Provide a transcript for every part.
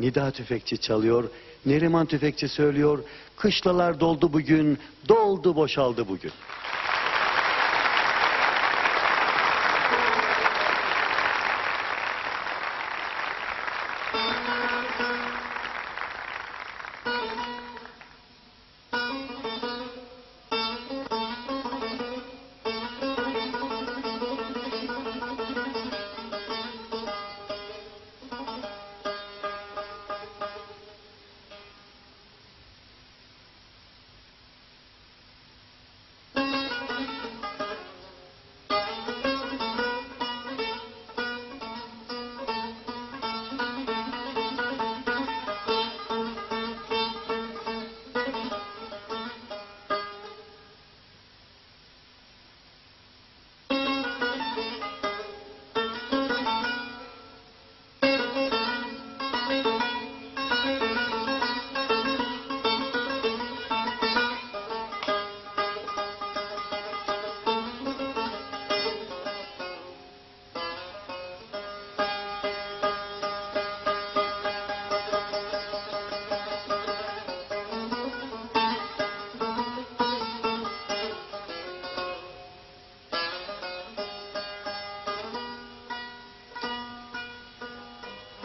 Nida tüfekçi çalıyor, Neriman tüfekçi söylüyor. Kışlalar doldu bugün, doldu boşaldı bugün.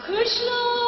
Kışlar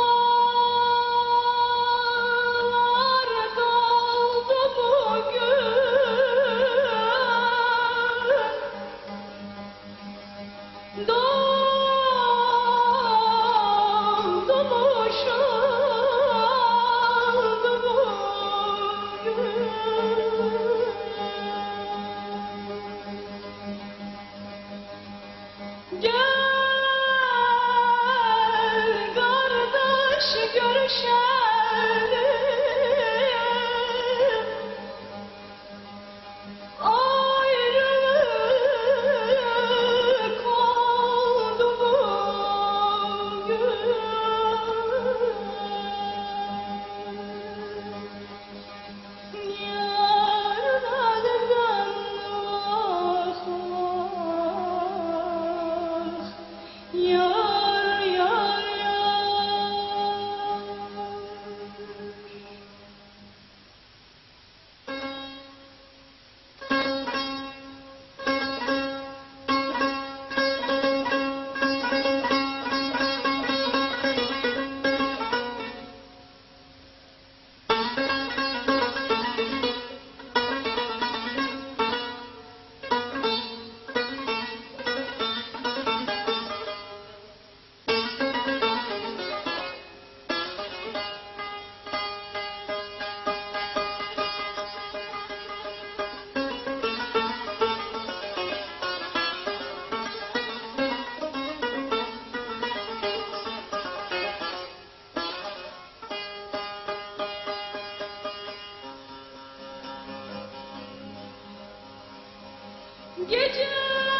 Gece!